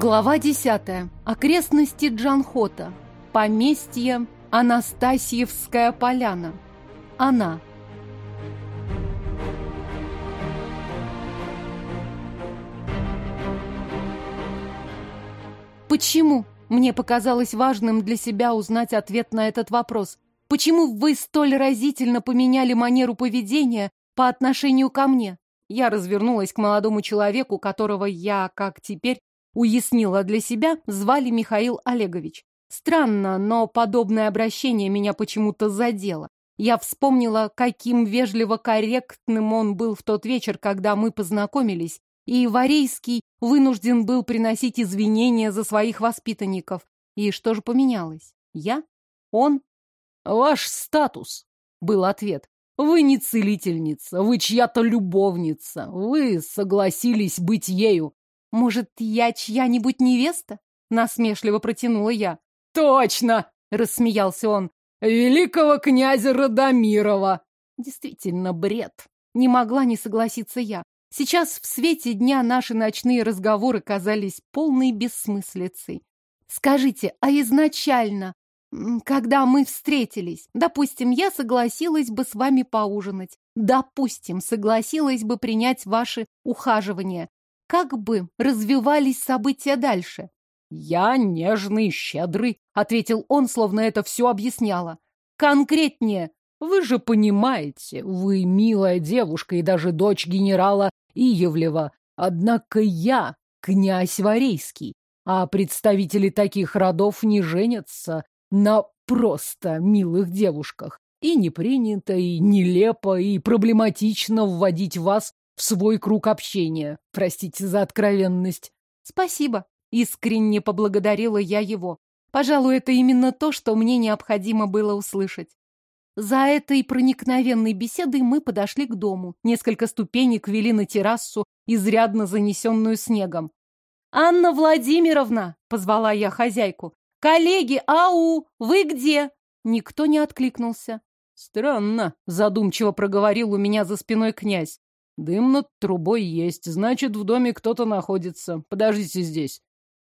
Глава 10. Окрестности Джанхота. Поместье Анастасьевская поляна. Она. Почему? Мне показалось важным для себя узнать ответ на этот вопрос. Почему вы столь разительно поменяли манеру поведения по отношению ко мне? Я развернулась к молодому человеку, которого я, как теперь, уяснила для себя, звали Михаил Олегович. Странно, но подобное обращение меня почему-то задело. Я вспомнила, каким вежливо корректным он был в тот вечер, когда мы познакомились, и Варейский вынужден был приносить извинения за своих воспитанников. И что же поменялось? Я? Он? Ваш статус, был ответ. Вы не целительница, вы чья-то любовница. Вы согласились быть ею. Может, я чья-нибудь невеста? Насмешливо протянула я. Точно! Рассмеялся он. Великого князя Радомирова. Действительно бред. Не могла не согласиться я. Сейчас в свете дня наши ночные разговоры казались полной бессмыслицей. Скажите, а изначально, когда мы встретились, допустим, я согласилась бы с вами поужинать, допустим, согласилась бы принять ваши ухаживания, как бы развивались события дальше? Я нежный, щедрый, ответил он, словно это все объясняло. Конкретнее. Вы же понимаете, вы милая девушка и даже дочь генерала Иевлева. Однако я князь Варейский, а представители таких родов не женятся на просто милых девушках. И не принято, и нелепо, и проблематично вводить вас в свой круг общения. Простите за откровенность. Спасибо. Искренне поблагодарила я его. Пожалуй, это именно то, что мне необходимо было услышать. За этой проникновенной беседой мы подошли к дому. Несколько ступенек вели на террасу, изрядно занесенную снегом. «Анна Владимировна!» — позвала я хозяйку. «Коллеги, ау! Вы где?» Никто не откликнулся. «Странно», — задумчиво проговорил у меня за спиной князь. «Дым над трубой есть, значит, в доме кто-то находится. Подождите здесь».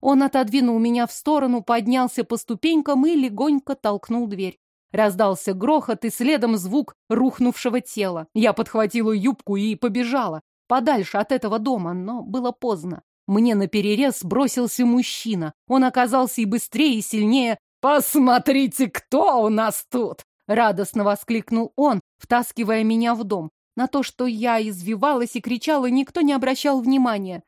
Он отодвинул меня в сторону, поднялся по ступенькам и легонько толкнул дверь. Раздался грохот и следом звук рухнувшего тела. Я подхватила юбку и побежала. Подальше от этого дома, но было поздно. Мне на перерез бросился мужчина. Он оказался и быстрее, и сильнее. «Посмотрите, кто у нас тут!» Радостно воскликнул он, втаскивая меня в дом. На то, что я извивалась и кричала, никто не обращал внимания.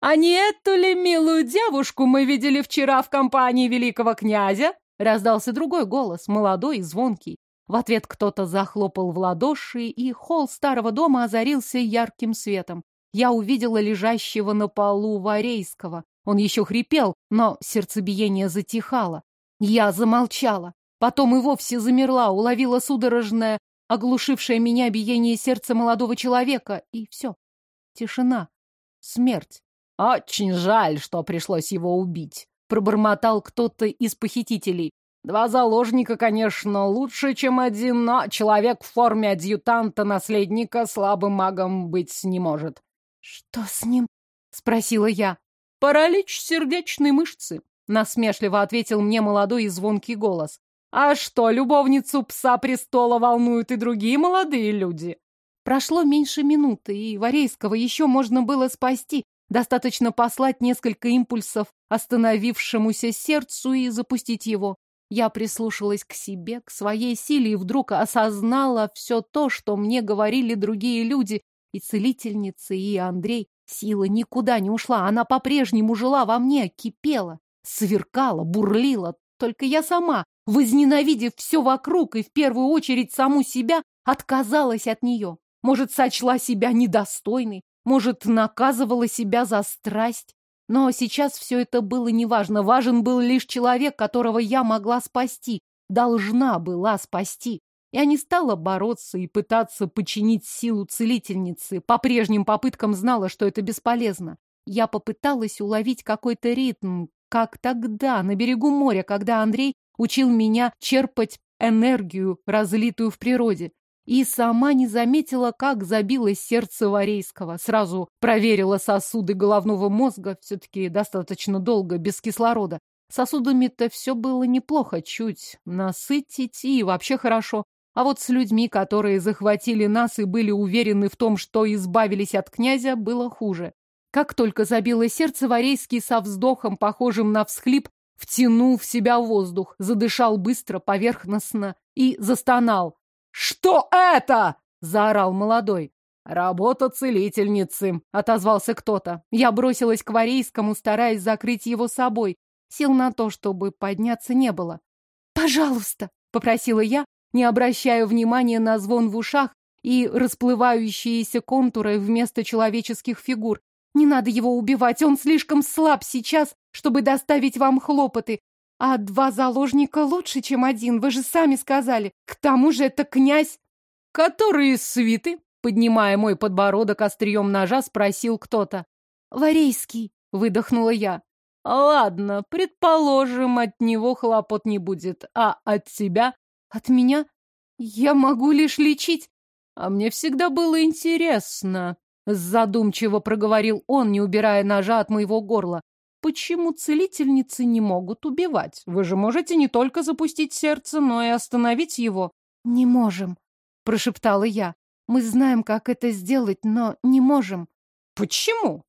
«А не эту ли милую девушку мы видели вчера в компании великого князя?» Раздался другой голос, молодой и звонкий. В ответ кто-то захлопал в ладоши, и холл старого дома озарился ярким светом. Я увидела лежащего на полу Варейского. Он еще хрипел, но сердцебиение затихало. Я замолчала. Потом и вовсе замерла, уловила судорожное, оглушившее меня биение сердца молодого человека, и все. Тишина. Смерть. Очень жаль, что пришлось его убить пробормотал кто-то из похитителей. Два заложника, конечно, лучше, чем один, но человек в форме адъютанта-наследника слабым магом быть не может. Что с ним? спросила я. Паралич сердечной мышцы, насмешливо ответил мне молодой и звонкий голос. А что, любовницу пса престола волнуют и другие молодые люди? Прошло меньше минуты, и Варейского еще можно было спасти, Достаточно послать несколько импульсов остановившемуся сердцу и запустить его. Я прислушалась к себе, к своей силе и вдруг осознала все то, что мне говорили другие люди, и целительницы, и Андрей. Сила никуда не ушла, она по-прежнему жила во мне, кипела, сверкала, бурлила. Только я сама, возненавидев все вокруг и в первую очередь саму себя, отказалась от нее. Может, сочла себя недостойной, может, наказывала себя за страсть. Но сейчас все это было неважно. Важен был лишь человек, которого я могла спасти. Должна была спасти. Я не стала бороться и пытаться починить силу целительницы. По прежним попыткам знала, что это бесполезно. Я попыталась уловить какой-то ритм, как тогда, на берегу моря, когда Андрей учил меня черпать энергию, разлитую в природе. и сама не заметила, как забилось сердце Варейского. Сразу проверила сосуды головного мозга, все-таки достаточно долго, без кислорода. Сосудами-то все было неплохо, чуть насытить и вообще хорошо. А вот с людьми, которые захватили нас и были уверены в том, что избавились от князя, было хуже. Как только забило сердце, Варейский со вздохом, похожим на всхлип, втянул в себя воздух, задышал быстро, поверхностно и застонал. «Что это?» — заорал молодой. «Работа целительницы», — отозвался кто-то. Я бросилась к Варейскому, стараясь закрыть его собой. Сил на то, чтобы подняться, не было. «Пожалуйста», — попросила я, не обращая внимания на звон в ушах и расплывающиеся контуры вместо человеческих фигур. «Не надо его убивать, он слишком слаб сейчас, чтобы доставить вам хлопоты. А два заложника лучше, чем один, вы же сами сказали. К тому же это князь. Который из свиты? Поднимая мой подбородок острием ножа, спросил кто-то. Варейский, выдохнула я. Ладно, предположим, от него хлопот не будет. А от тебя? От меня? Я могу лишь лечить. А мне всегда было интересно. Задумчиво проговорил он, не убирая ножа от моего горла. Почему целительницы не могут убивать? Вы же можете не только запустить сердце, но и остановить его. Не можем, прошептала я. Мы знаем, как это сделать, но не можем. Почему?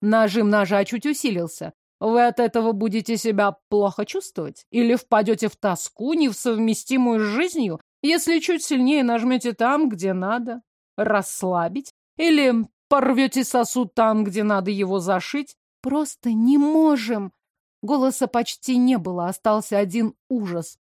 Нажим ножа чуть усилился. Вы от этого будете себя плохо чувствовать? Или впадете в тоску, несовместимую с жизнью, если чуть сильнее нажмете там, где надо? Расслабить? Или порвете сосуд там, где надо его зашить? Просто не можем. Голоса почти не было, остался один ужас.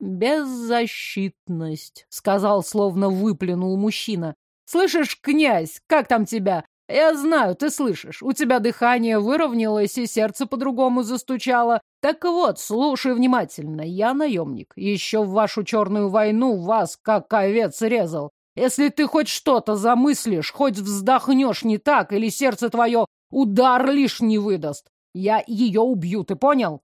«Беззащитность», — сказал, словно выплюнул мужчина. «Слышишь, князь, как там тебя? Я знаю, ты слышишь. У тебя дыхание выровнялось и сердце по-другому застучало. Так вот, слушай внимательно. Я наемник. Еще в вашу черную войну вас, как овец, резал. Если ты хоть что-то замыслишь, хоть вздохнешь не так, или сердце твое Удар лишний выдаст. Я ее убью, ты понял?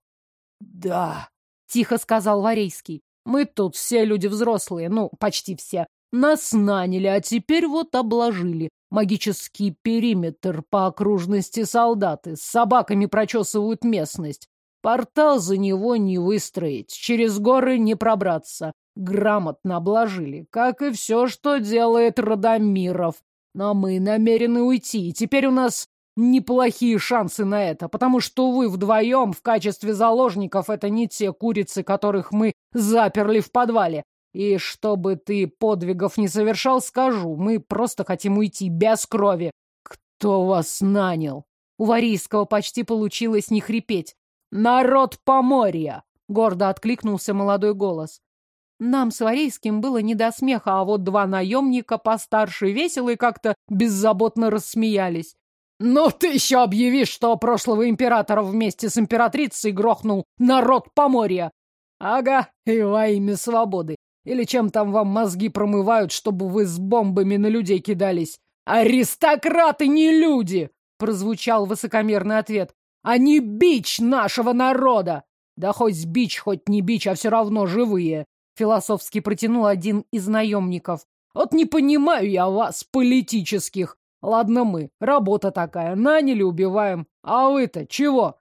Да, тихо сказал Варейский. Мы тут все люди взрослые, ну, почти все. Нас наняли, а теперь вот обложили. Магический периметр по окружности солдаты. С собаками прочесывают местность. Портал за него не выстроить, через горы не пробраться. Грамотно обложили, как и все, что делает Радомиров. Но мы намерены уйти, и теперь у нас неплохие шансы на это, потому что вы вдвоем в качестве заложников это не те курицы, которых мы заперли в подвале. И чтобы ты подвигов не совершал, скажу, мы просто хотим уйти без крови. Кто вас нанял? У Варийского почти получилось не хрипеть. Народ Поморья! Гордо откликнулся молодой голос. Нам с Варейским было не до смеха, а вот два наемника постарше весело и как-то беззаботно рассмеялись. «Ну ты еще объявишь, что прошлого императора вместе с императрицей грохнул народ Поморья!» «Ага, и во имя свободы. Или чем там вам мозги промывают, чтобы вы с бомбами на людей кидались?» «Аристократы не люди!» — прозвучал высокомерный ответ. «Они бич нашего народа!» «Да хоть бич, хоть не бич, а все равно живые!» — философски протянул один из наемников. «Вот не понимаю я вас, политических. Ладно мы, работа такая, наняли, убиваем. А вы-то чего?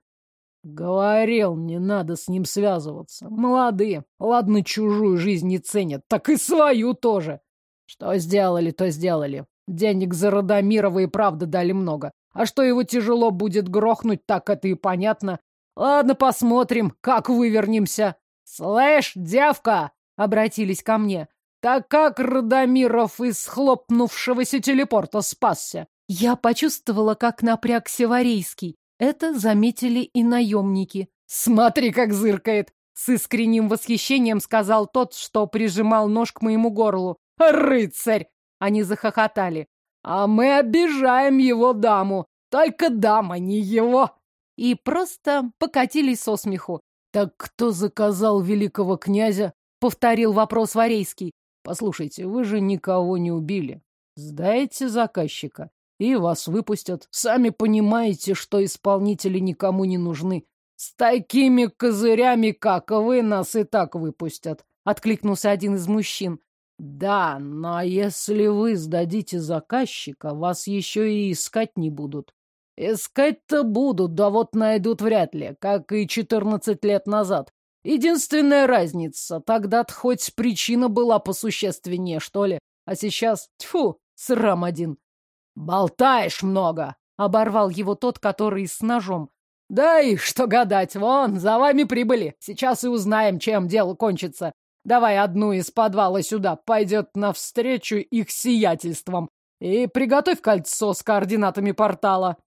Говорил, не надо с ним связываться. Молодые. Ладно, чужую жизнь не ценят, так и свою тоже. Что сделали, то сделали. Денег за Радомирова и правда дали много. А что его тяжело будет грохнуть, так это и понятно. Ладно, посмотрим, как вывернемся. Слышь, девка, обратились ко мне. Так как Радомиров из хлопнувшегося телепорта спасся? Я почувствовала, как напрягся Варейский. Это заметили и наемники. «Смотри, как зыркает!» С искренним восхищением сказал тот, что прижимал нож к моему горлу. «Рыцарь!» Они захохотали. «А мы обижаем его даму! Только дама, не его!» И просто покатились со смеху. «Так кто заказал великого князя?» — повторил вопрос Варейский. Послушайте, вы же никого не убили. Сдайте заказчика, и вас выпустят. Сами понимаете, что исполнители никому не нужны. С такими козырями, как вы, нас и так выпустят. Откликнулся один из мужчин. Да, но если вы сдадите заказчика, вас еще и искать не будут. Искать-то будут, да вот найдут вряд ли, как и четырнадцать лет назад. Единственная разница, тогда-то хоть причина была посущественнее, что ли. А сейчас, тьфу, срам один. Болтаешь много, оборвал его тот, который с ножом. Да и что гадать, вон, за вами прибыли. Сейчас и узнаем, чем дело кончится. Давай одну из подвала сюда, пойдет навстречу их сиятельствам. И приготовь кольцо с координатами портала.